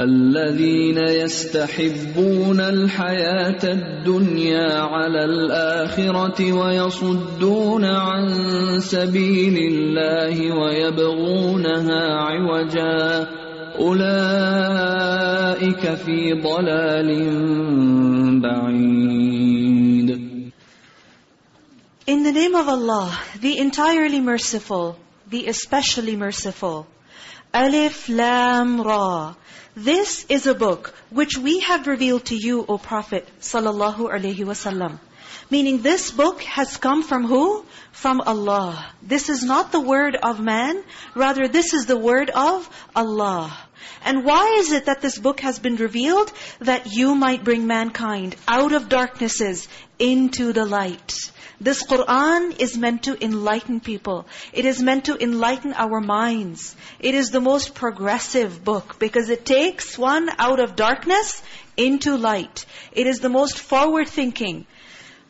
الذين يستحبون الحياة الدنيا على الآخرة ويصدون عن سبيل الله ويبغونها عوجا أولئك في ضلال بعيد In the name of Allah, the entirely merciful, the especially merciful. Alif Lam Ra. This is a book which we have revealed to you, O Prophet sallallahu alaihi wasallam. Meaning this book has come from who? From Allah. This is not the word of man, rather this is the word of Allah. And why is it that this book has been revealed? That you might bring mankind out of darknesses into the light. This Qur'an is meant to enlighten people. It is meant to enlighten our minds. It is the most progressive book because it takes one out of darkness into light. It is the most forward-thinking.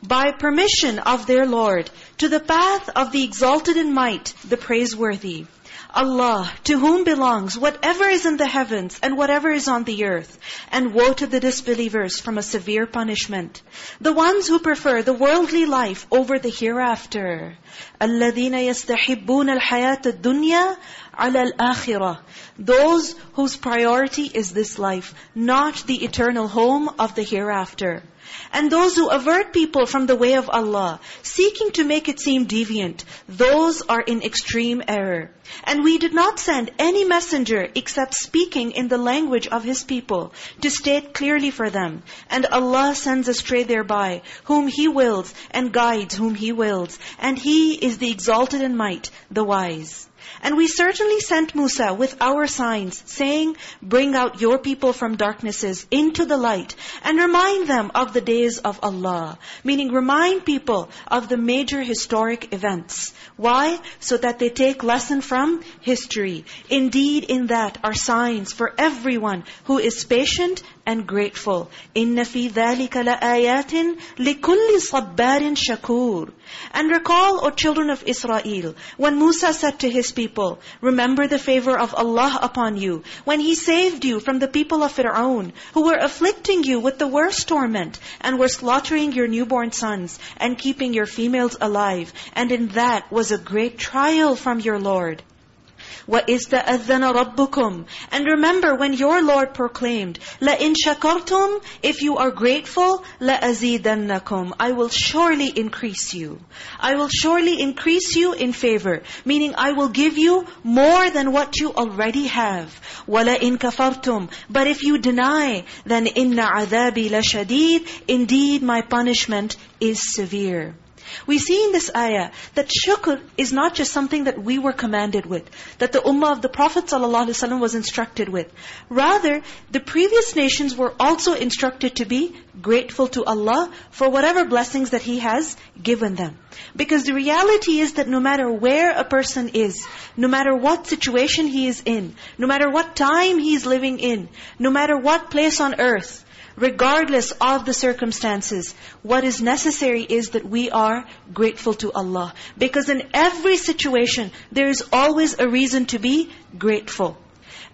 By permission of their Lord, to the path of the exalted in might, the praiseworthy. Allah, to whom belongs whatever is in the heavens and whatever is on the earth. And woe to the disbelievers from a severe punishment. The ones who prefer the worldly life over the hereafter. الَّذِينَ يَسْتَحِبُّونَ الْحَيَاةَ الدُّنْيَا عَلَى الْآخِرَةِ Those whose priority is this life, not the eternal home of the hereafter. And those who avert people from the way of Allah, seeking to make it seem deviant, those are in extreme error. And we did not send any messenger except speaking in the language of His people, to state clearly for them. And Allah sends astray thereby, whom He wills, and guides whom He wills. And He is the exalted in might, the wise. And we certainly sent Musa with our signs, saying, Bring out your people from darknesses into the light, and remind them of the days of Allah. Meaning remind people of the major historic events. Why? So that they take lesson from history. Indeed, in that are signs for everyone who is patient and grateful. إِنَّ فِي ذَلِكَ لَآيَاتٍ لِكُلِّ صَبَّارٍ شَكُورٍ And recall, O children of Israel, when Musa said to his people, Remember the favor of Allah upon you, when He saved you from the people of Fir'aun, who were afflicting you with the worst torment, and were slaughtering your newborn sons, and keeping your females alive. And in that was a great trial from your Lord. وَإِسْتَأَذَّنَ رَبُّكُمْ And remember when your Lord proclaimed, لَإِن شَكَرْتُمْ If you are grateful, لَأَزِيدَنَّكُمْ I will surely increase you. I will surely increase you in favor. Meaning I will give you more than what you already have. وَلَإِن كَفَرْتُمْ But if you deny, then إِنَّ عَذَابِي لَشَدِيدٌ Indeed my punishment is severe. We see in this ayah that shukr is not just something that we were commanded with, that the ummah of the Prophet ﷺ was instructed with. Rather, the previous nations were also instructed to be grateful to Allah for whatever blessings that He has given them. Because the reality is that no matter where a person is, no matter what situation he is in, no matter what time he is living in, no matter what place on earth, regardless of the circumstances, what is necessary is that we are grateful to Allah. Because in every situation, there is always a reason to be grateful.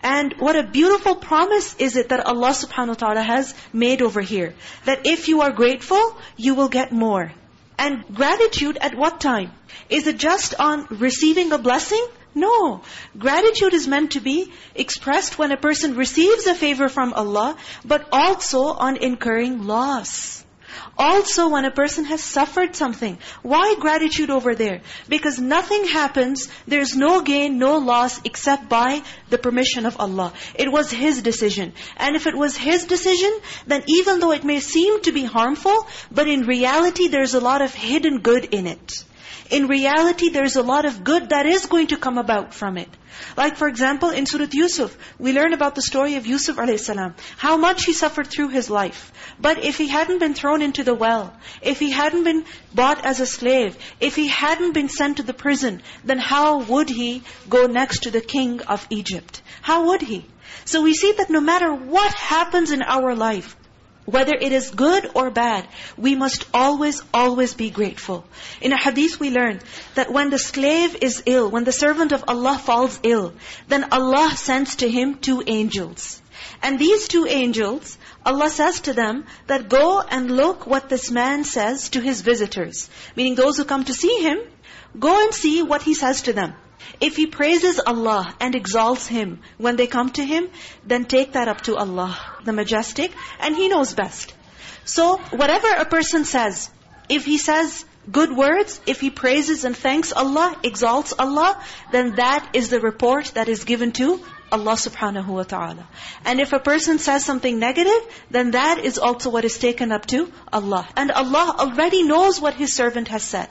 And what a beautiful promise is it that Allah subhanahu wa ta'ala has made over here. That if you are grateful, you will get more. And gratitude at what time? Is it just on receiving a blessing? No. Gratitude is meant to be expressed when a person receives a favor from Allah, but also on incurring loss. Also when a person has suffered something. Why gratitude over there? Because nothing happens, there's no gain, no loss except by the permission of Allah. It was His decision. And if it was His decision, then even though it may seem to be harmful, but in reality there's a lot of hidden good in it. In reality, there's a lot of good that is going to come about from it. Like for example, in Surah Yusuf, we learn about the story of Yusuf a.s. How much he suffered through his life. But if he hadn't been thrown into the well, if he hadn't been bought as a slave, if he hadn't been sent to the prison, then how would he go next to the king of Egypt? How would he? So we see that no matter what happens in our life, whether it is good or bad, we must always, always be grateful. In a hadith we learn that when the slave is ill, when the servant of Allah falls ill, then Allah sends to him two angels. And these two angels, Allah says to them that go and look what this man says to his visitors. Meaning those who come to see him, go and see what he says to them. If he praises Allah and exalts Him when they come to Him, then take that up to Allah, the Majestic, and He knows best. So, whatever a person says, if he says good words, if he praises and thanks Allah, exalts Allah, then that is the report that is given to Allah subhanahu wa ta'ala. And if a person says something negative, then that is also what is taken up to Allah. And Allah already knows what His servant has said.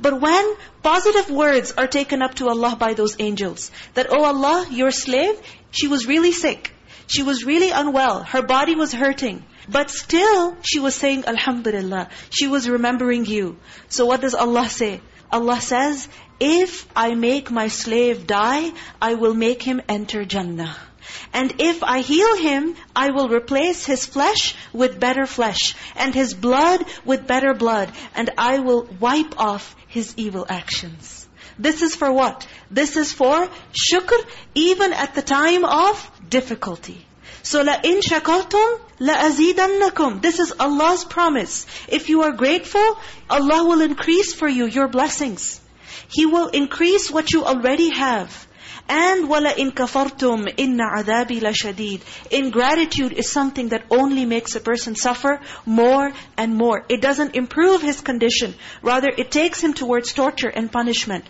But when positive words are taken up to Allah by those angels, that, Oh Allah, your slave, she was really sick. She was really unwell. Her body was hurting. But still, she was saying, Alhamdulillah. She was remembering you. So what does Allah say? Allah says, if I make my slave die, I will make him enter Jannah. And if I heal him, I will replace his flesh with better flesh, and his blood with better blood, and I will wipe off his evil actions. This is for what? This is for shukr, even at the time of difficulty. So la in shakartum la azidannakum. This is Allah's promise. If you are grateful, Allah will increase for you your blessings. He will increase what you already have. And وَلَئِن كَفَرْتُمْ إِنَّ عَذَابِي لَشَدِيدٌ Ingratitude is something that only makes a person suffer more and more. It doesn't improve his condition. Rather, it takes him towards torture and punishment.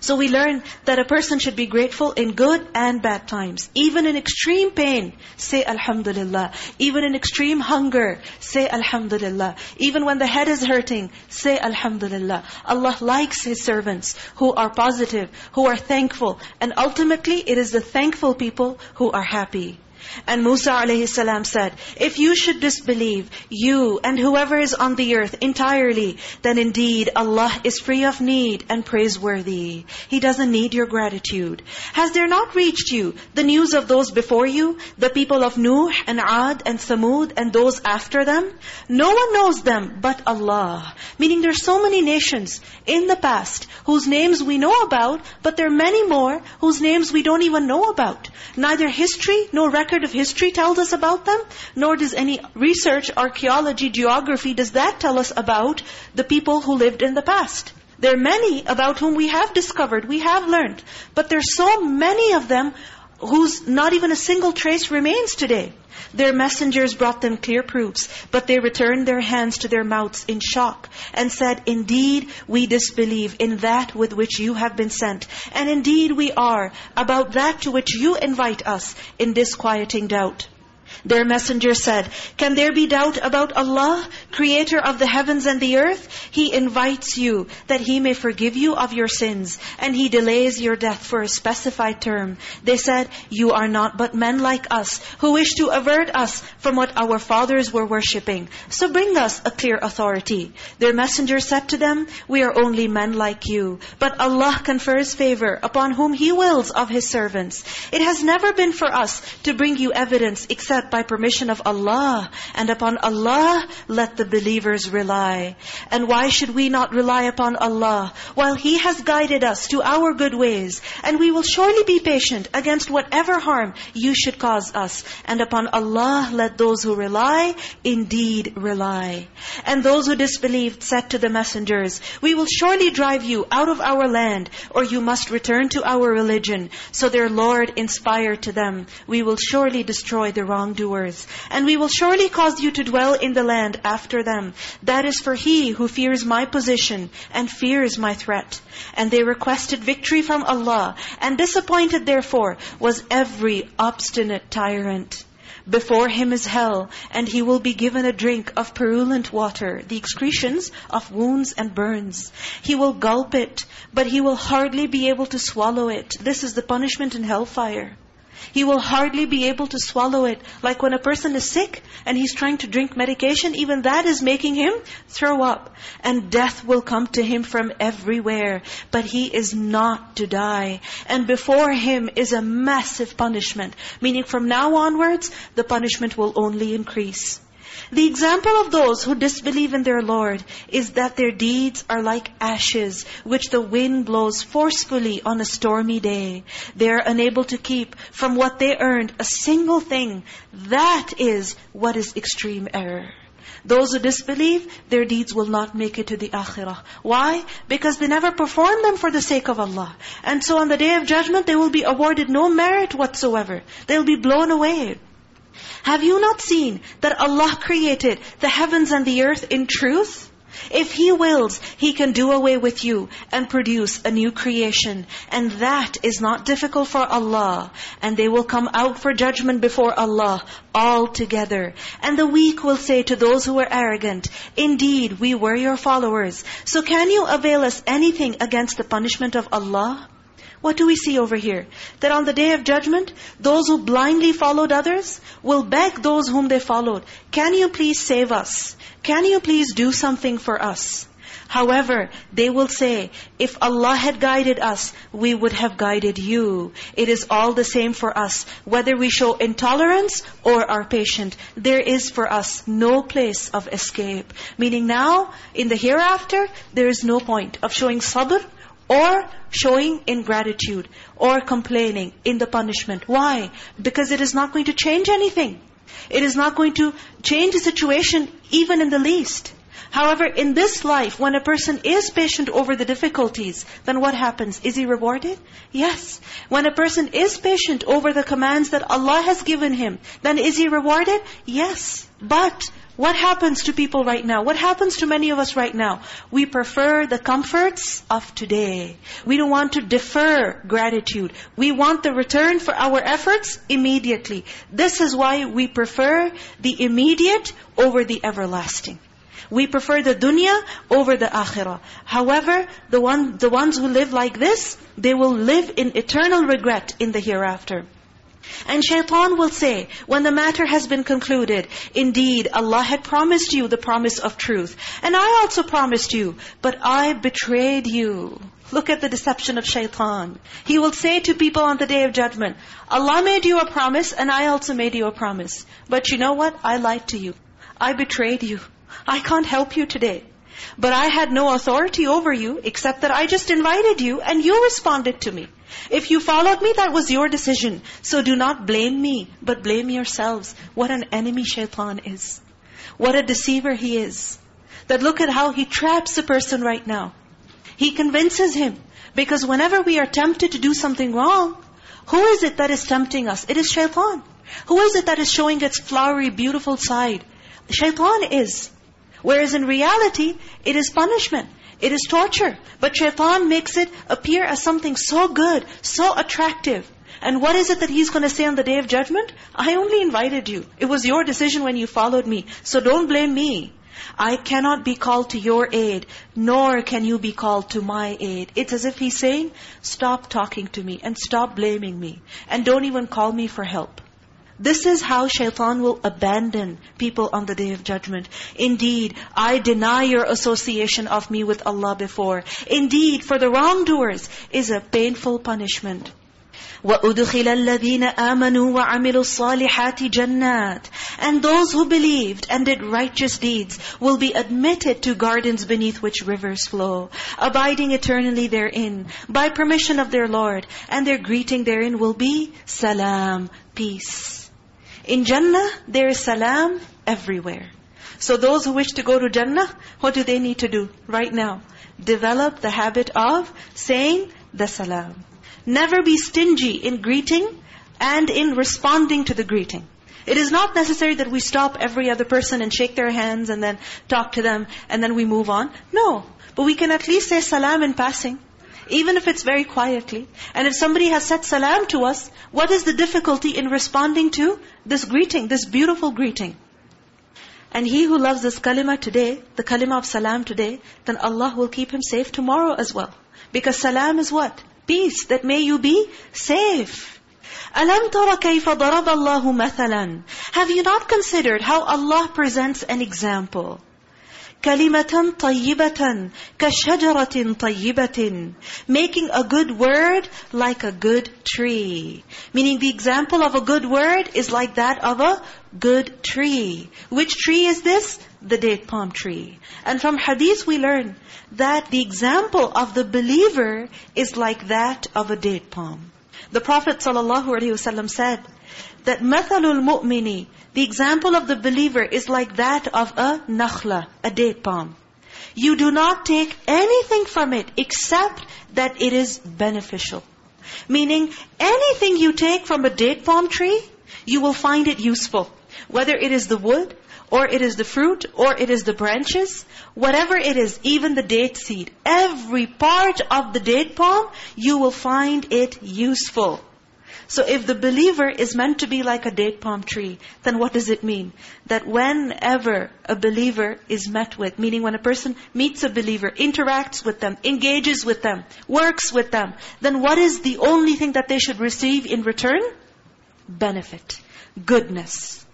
So we learn that a person should be grateful in good and bad times. Even in extreme pain, say Alhamdulillah. Even in extreme hunger, say Alhamdulillah. Even when the head is hurting, say Alhamdulillah. Allah likes His servants who are positive, who are thankful. And ultimately, it is the thankful people who are happy. And Musa a.s. said, If you should disbelieve, you and whoever is on the earth entirely, then indeed Allah is free of need and praiseworthy. He doesn't need your gratitude. Has there not reached you the news of those before you, the people of Nuh and Ad and Thamud and those after them? No one knows them but Allah. Meaning there's so many nations in the past whose names we know about, but there are many more whose names we don't even know about. Neither history nor record record of history tells us about them, nor does any research, archaeology, geography, does that tell us about the people who lived in the past. There are many about whom we have discovered, we have learned. But there's so many of them whose not even a single trace remains today. Their messengers brought them clear proofs, but they returned their hands to their mouths in shock and said, Indeed, we disbelieve in that with which you have been sent. And indeed we are about that to which you invite us in disquieting doubt. Their messenger said, Can there be doubt about Allah, creator of the heavens and the earth? He invites you that He may forgive you of your sins, and He delays your death for a specified term. They said, You are not but men like us, who wish to avert us from what our fathers were worshipping. So bring us a clear authority. Their messenger said to them, We are only men like you, but Allah confers favor upon whom He wills of His servants. It has never been for us to bring you evidence except by permission of Allah. And upon Allah, let the believers rely. And why should we not rely upon Allah while He has guided us to our good ways? And we will surely be patient against whatever harm you should cause us. And upon Allah let those who rely indeed rely. And those who disbelieved said to the messengers, We will surely drive you out of our land, or you must return to our religion. So their Lord inspired to them, We will surely destroy the wrongdoers. And we will surely cause you to dwell in the land after them. That is for he who fears my position and fears my threat. And they requested victory from Allah. And disappointed therefore was every obstinate tyrant. Before him is hell, and he will be given a drink of purulent water, the excretions of wounds and burns. He will gulp it, but he will hardly be able to swallow it. This is the punishment in hellfire. He will hardly be able to swallow it. Like when a person is sick and he's trying to drink medication, even that is making him throw up. And death will come to him from everywhere. But he is not to die. And before him is a massive punishment. Meaning from now onwards, the punishment will only increase. The example of those who disbelieve in their Lord is that their deeds are like ashes, which the wind blows forcefully on a stormy day. They are unable to keep from what they earned a single thing. That is what is extreme error. Those who disbelieve, their deeds will not make it to the akhirah. Why? Because they never perform them for the sake of Allah. And so on the Day of Judgment, they will be awarded no merit whatsoever. They'll be blown away. Have you not seen that Allah created the heavens and the earth in truth? If He wills, He can do away with you and produce a new creation. And that is not difficult for Allah. And they will come out for judgment before Allah all together. And the weak will say to those who are arrogant, Indeed, we were your followers. So can you avail us anything against the punishment of Allah? What do we see over here? That on the day of judgment, those who blindly followed others will beg those whom they followed, Can you please save us? Can you please do something for us? However, they will say, if Allah had guided us, we would have guided you. It is all the same for us. Whether we show intolerance or are patient, there is for us no place of escape. Meaning now, in the hereafter, there is no point of showing sabr or showing ingratitude or complaining in the punishment. Why? Because it is not going to change anything. It is not going to change the situation even in the least. However, in this life, when a person is patient over the difficulties, then what happens? Is he rewarded? Yes. When a person is patient over the commands that Allah has given him, then is he rewarded? Yes. But what happens to people right now? What happens to many of us right now? We prefer the comforts of today. We don't want to defer gratitude. We want the return for our efforts immediately. This is why we prefer the immediate over the everlasting. We prefer the dunya over the akhirah. However, the, one, the ones who live like this, they will live in eternal regret in the hereafter. And shaitan will say, when the matter has been concluded, indeed, Allah had promised you the promise of truth. And I also promised you, but I betrayed you. Look at the deception of shaitan. He will say to people on the day of judgment, Allah made you a promise and I also made you a promise. But you know what? I lied to you. I betrayed you. I can't help you today. But I had no authority over you except that I just invited you and you responded to me. If you followed me, that was your decision. So do not blame me, but blame yourselves. What an enemy shaitan is. What a deceiver he is. That look at how he traps a person right now. He convinces him. Because whenever we are tempted to do something wrong, who is it that is tempting us? It is shaitan. Who is it that is showing its flowery, beautiful side? Shaitan is. Whereas in reality, it is punishment. It is torture. But shaitan makes it appear as something so good, so attractive. And what is it that he's going to say on the day of judgment? I only invited you. It was your decision when you followed me. So don't blame me. I cannot be called to your aid, nor can you be called to my aid. It's as if he's saying, stop talking to me and stop blaming me. And don't even call me for help. This is how shaitan will abandon people on the Day of Judgment. Indeed, I deny your association of me with Allah before. Indeed, for the wrongdoers is a painful punishment. وَأُدْخِلَ الَّذِينَ آمَنُوا وَعَمِلُوا الصَّالِحَاتِ جَنَّاتٍ And those who believed and did righteous deeds will be admitted to gardens beneath which rivers flow, abiding eternally therein, by permission of their Lord. And their greeting therein will be salam, peace. In Jannah, there is salam everywhere. So those who wish to go to Jannah, what do they need to do right now? Develop the habit of saying the salam. Never be stingy in greeting and in responding to the greeting. It is not necessary that we stop every other person and shake their hands and then talk to them and then we move on. No. But we can at least say salam in passing Even if it's very quietly. And if somebody has said salam to us, what is the difficulty in responding to this greeting, this beautiful greeting? And he who loves this kalima today, the kalima of salam today, then Allah will keep him safe tomorrow as well. Because salam is what? Peace, that may you be safe. أَلَمْ تَرَ كَيْفَ ضَرَبَ اللَّهُ مَثَلًا Have you not considered how Allah presents an example? كَلِمَةً طَيِّبَةً كَشَجَرَةٍ طَيِّبَةٍ Making a good word like a good tree. Meaning the example of a good word is like that of a good tree. Which tree is this? The date palm tree. And from hadith we learn that the example of the believer is like that of a date palm. The Prophet ﷺ said that مَثَلُ الْمُؤْمِنِ the example of the believer is like that of a nakhla, a date palm. You do not take anything from it except that it is beneficial. Meaning, anything you take from a date palm tree, you will find it useful. Whether it is the wood, or it is the fruit, or it is the branches, whatever it is, even the date seed, every part of the date palm, you will find it useful. So if the believer is meant to be like a date palm tree, then what does it mean? That whenever a believer is met with, meaning when a person meets a believer, interacts with them, engages with them, works with them, then what is the only thing that they should receive in return? Benefit, goodness.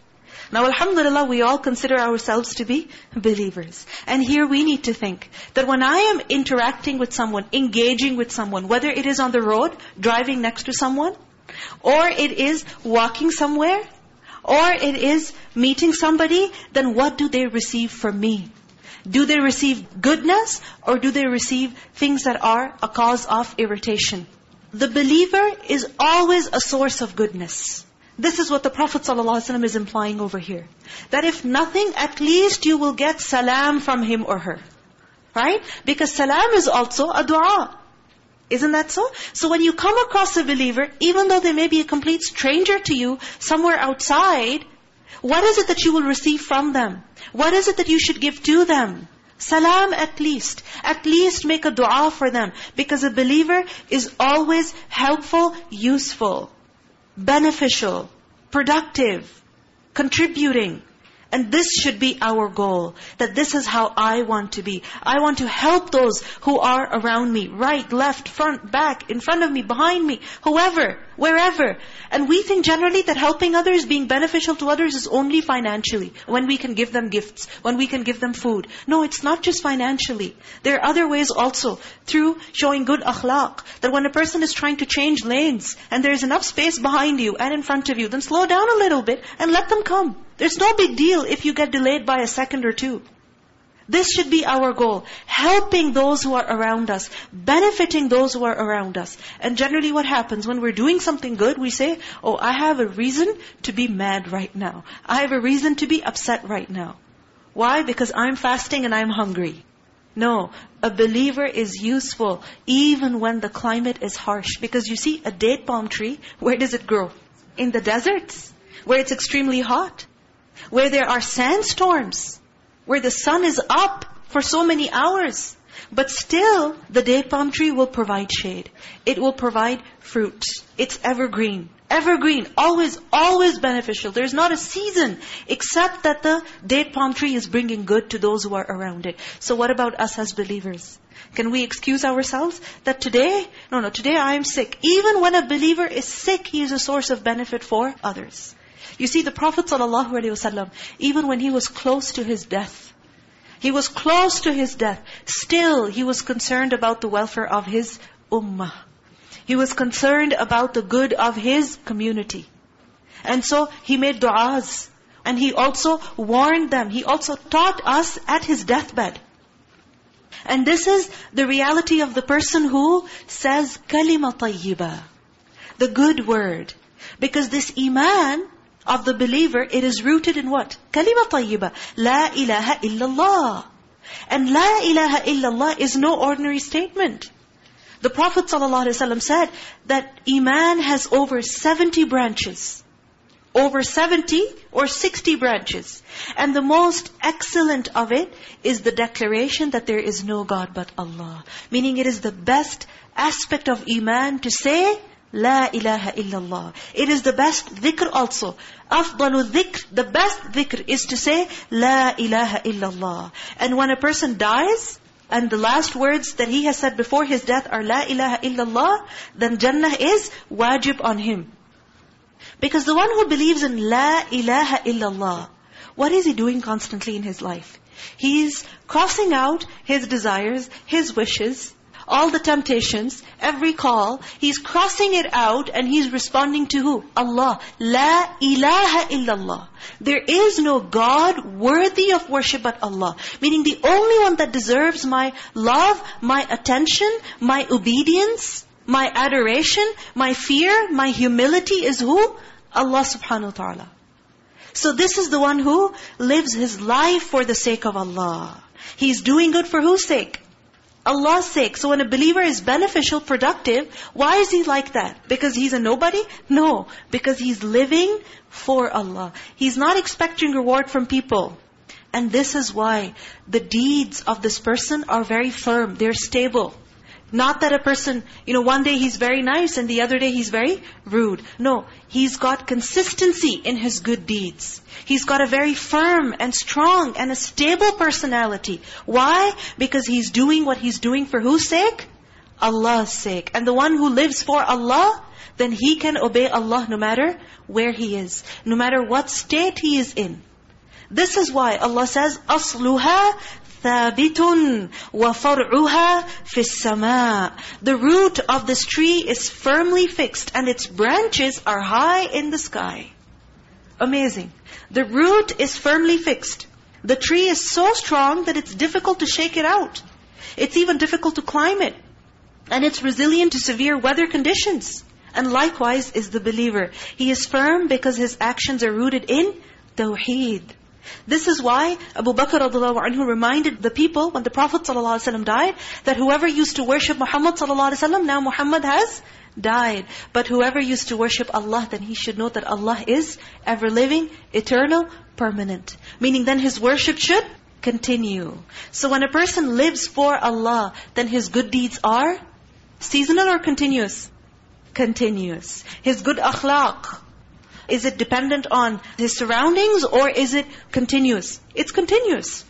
Now alhamdulillah, we all consider ourselves to be believers. And here we need to think that when I am interacting with someone, engaging with someone, whether it is on the road, driving next to someone, or it is walking somewhere, or it is meeting somebody, then what do they receive from me? Do they receive goodness or do they receive things that are a cause of irritation? The believer is always a source of goodness. This is what the Prophet ﷺ is implying over here. That if nothing, at least you will get salam from him or her. Right? Because salam is also a dua. Isn't that so? So when you come across a believer, even though they may be a complete stranger to you, somewhere outside, what is it that you will receive from them? What is it that you should give to them? Salam at least. At least make a dua for them. Because a believer is always helpful, useful beneficial, productive, contributing. And this should be our goal. That this is how I want to be. I want to help those who are around me. Right, left, front, back, in front of me, behind me. Whoever, wherever. And we think generally that helping others, being beneficial to others is only financially. When we can give them gifts. When we can give them food. No, it's not just financially. There are other ways also. Through showing good akhlaq. That when a person is trying to change lanes, and there is enough space behind you and in front of you, then slow down a little bit and let them come. There's no big deal if you get delayed by a second or two. This should be our goal. Helping those who are around us. Benefiting those who are around us. And generally what happens when we're doing something good, we say, oh, I have a reason to be mad right now. I have a reason to be upset right now. Why? Because I'm fasting and I'm hungry. No, a believer is useful even when the climate is harsh. Because you see, a date palm tree, where does it grow? In the deserts, where it's extremely hot where there are sandstorms, where the sun is up for so many hours. But still, the date palm tree will provide shade. It will provide fruit. It's evergreen. Evergreen, always, always beneficial. There's not a season except that the date palm tree is bringing good to those who are around it. So what about us as believers? Can we excuse ourselves that today, no, no, today I am sick. Even when a believer is sick, he is a source of benefit for others. You see, the Prophet ﷺ, even when he was close to his death, he was close to his death, still he was concerned about the welfare of his ummah. He was concerned about the good of his community. And so he made du'as. And he also warned them. He also taught us at his deathbed. And this is the reality of the person who says kalima tayyiba. The good word. Because this iman of the believer, it is rooted in what? Kalima tayyiba. La ilaha illallah. And la ilaha illallah is no ordinary statement. The Prophet ﷺ said that Iman has over 70 branches. Over 70 or 60 branches. And the most excellent of it is the declaration that there is no God but Allah. Meaning it is the best aspect of Iman to say, La ilaha illallah. It is the best dhikr also. Afdalu dhikr, the best dhikr is to say, La ilaha illallah. And when a person dies, and the last words that he has said before his death are La ilaha illallah, then Jannah is wajib on him. Because the one who believes in La ilaha illallah, what is he doing constantly in his life? He's crossing out his desires, his wishes, all the temptations, every call, he's crossing it out and he's responding to who? Allah. La ilaha illallah. There is no God worthy of worship but Allah. Meaning the only one that deserves my love, my attention, my obedience, my adoration, my fear, my humility is who? Allah subhanahu wa ta'ala. So this is the one who lives his life for the sake of Allah. He's doing good for whose sake? Allah's sake. So when a believer is beneficial, productive, why is he like that? Because he's a nobody? No. Because he's living for Allah. He's not expecting reward from people. And this is why the deeds of this person are very firm. They're stable. Not that a person, you know, one day he's very nice and the other day he's very rude. No, he's got consistency in his good deeds. He's got a very firm and strong and a stable personality. Why? Because he's doing what he's doing for whose sake? Allah's sake. And the one who lives for Allah, then he can obey Allah no matter where he is. No matter what state he is in. This is why Allah says, أَصْلُهَا ثَابِتٌ وَفَرْعُهَا فِي السَّمَاءِ The root of this tree is firmly fixed and its branches are high in the sky. Amazing. The root is firmly fixed. The tree is so strong that it's difficult to shake it out. It's even difficult to climb it. And it's resilient to severe weather conditions. And likewise is the believer. He is firm because his actions are rooted in Tawheed. This is why Abu Bakr anhu reminded the people when the Prophet ﷺ died that whoever used to worship Muhammad ﷺ, now Muhammad has died. But whoever used to worship Allah, then he should know that Allah is ever-living, eternal, permanent. Meaning then his worship should continue. So when a person lives for Allah, then his good deeds are seasonal or continuous? Continuous. His good akhlaq, is it dependent on his surroundings or is it continuous? It's continuous.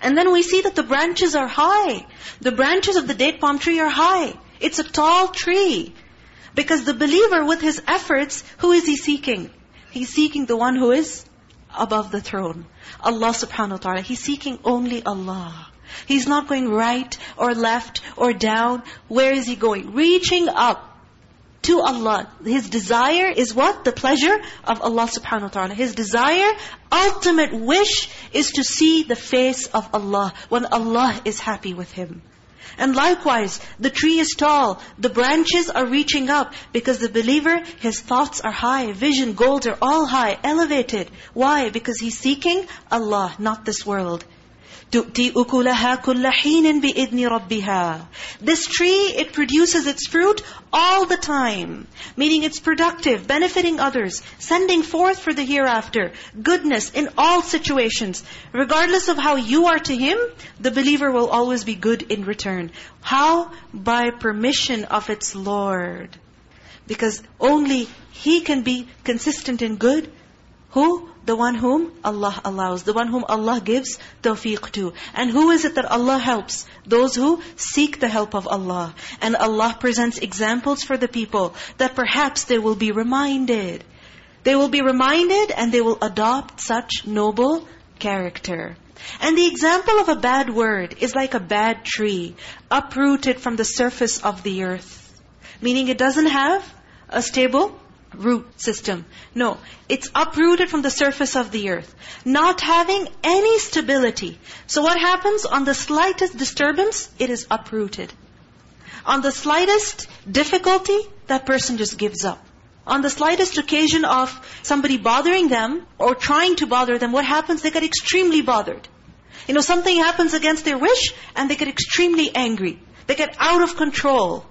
And then we see that the branches are high. The branches of the date palm tree are high. It's a tall tree. Because the believer with his efforts, who is he seeking? He's seeking the one who is above the throne. Allah subhanahu wa ta'ala. He's seeking only Allah. He's not going right or left or down. Where is he going? Reaching up to Allah. His desire is what? The pleasure of Allah subhanahu wa ta'ala. His desire, ultimate wish is to see the face of Allah when Allah is happy with him. And likewise, the tree is tall, the branches are reaching up because the believer, his thoughts are high, vision, goals are all high, elevated. Why? Because he's seeking Allah, not this world. تُؤْتِي أُكُلَهَا كُلَّ حِينٍ بِإِذْنِ رَبِّهَا This tree, it produces its fruit all the time. Meaning it's productive, benefiting others, sending forth for the hereafter, goodness in all situations. Regardless of how you are to him, the believer will always be good in return. How? By permission of its Lord. Because only He can be consistent in good. who? The one whom Allah allows. The one whom Allah gives tawfiq to. And who is it that Allah helps? Those who seek the help of Allah. And Allah presents examples for the people that perhaps they will be reminded. They will be reminded and they will adopt such noble character. And the example of a bad word is like a bad tree, uprooted from the surface of the earth. Meaning it doesn't have a stable root system. No, it's uprooted from the surface of the earth. Not having any stability. So what happens? On the slightest disturbance, it is uprooted. On the slightest difficulty, that person just gives up. On the slightest occasion of somebody bothering them or trying to bother them, what happens? They get extremely bothered. You know, something happens against their wish and they get extremely angry. They get out of control.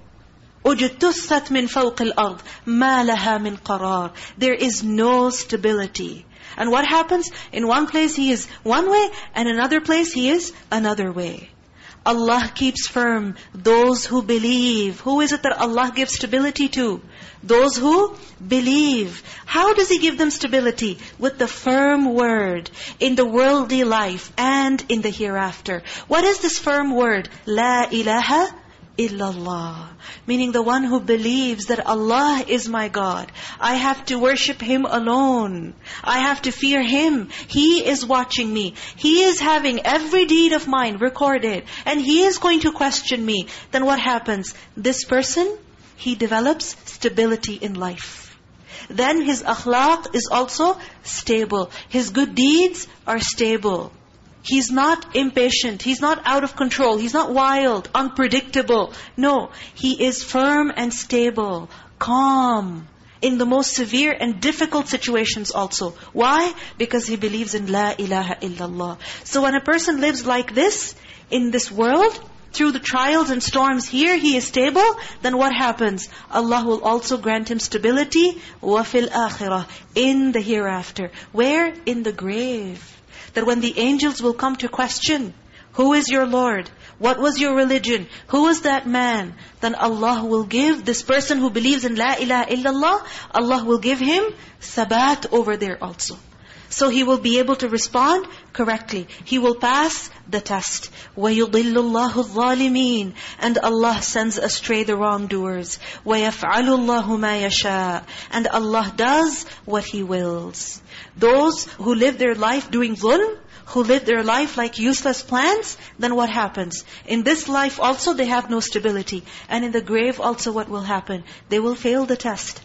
أُجْتُثَّتْ مِنْ فَوْقِ الْأَرْضِ مَا لَهَا مِنْ قَرَارٍ There is no stability. And what happens? In one place he is one way, and another place he is another way. Allah keeps firm those who believe. Who is it that Allah gives stability to? Those who believe. How does He give them stability? With the firm word in the worldly life and in the hereafter. What is this firm word? La ilaha illallah. Meaning the one who believes that Allah is my God. I have to worship Him alone. I have to fear Him. He is watching me. He is having every deed of mine recorded. And He is going to question me. Then what happens? This person, he develops stability in life. Then his akhlaq is also stable. His good deeds are stable. He's not impatient. He's not out of control. He's not wild, unpredictable. No, he is firm and stable, calm, in the most severe and difficult situations also. Why? Because he believes in La ilaha illallah. So when a person lives like this, in this world, through the trials and storms here, he is stable, then what happens? Allah will also grant him stability, وَفِي الْآخِرَةِ In the hereafter. Where? In the grave that when the angels will come to question, who is your Lord? What was your religion? Who was that man? Then Allah will give this person who believes in La ilaha illallah, Allah will give him sabat over there also. So he will be able to respond correctly. He will pass the test. وَيُضِلُّ اللَّهُ الظَّالِمِينَ And Allah sends astray the wrongdoers. وَيَفْعَلُ اللَّهُ مَا يَشَاءُ And Allah does what He wills. Those who live their life doing dhulm, who live their life like useless plants, then what happens? In this life also they have no stability. And in the grave also what will happen? They will fail the test.